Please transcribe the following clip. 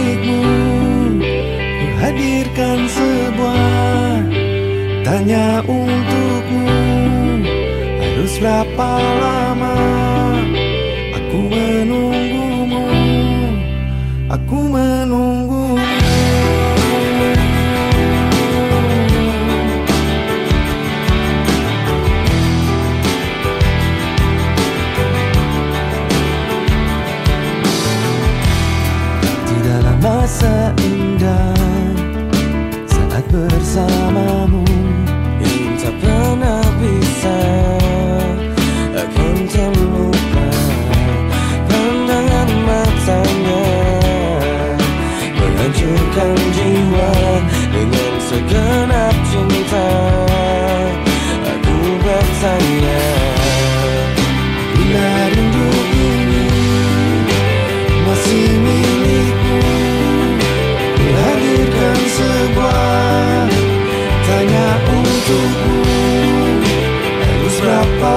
Ku hadirkan sebuah tanya untukmu. Harus berapa lama aku menunggumu? Aku menunggumu. Tidaklah masa indah saat bersamamu. Yang tak pernah bisa Akan terlupa Pandangan matanya. Menghancurkan jiwa Dengan segenap untukmu Harus berapa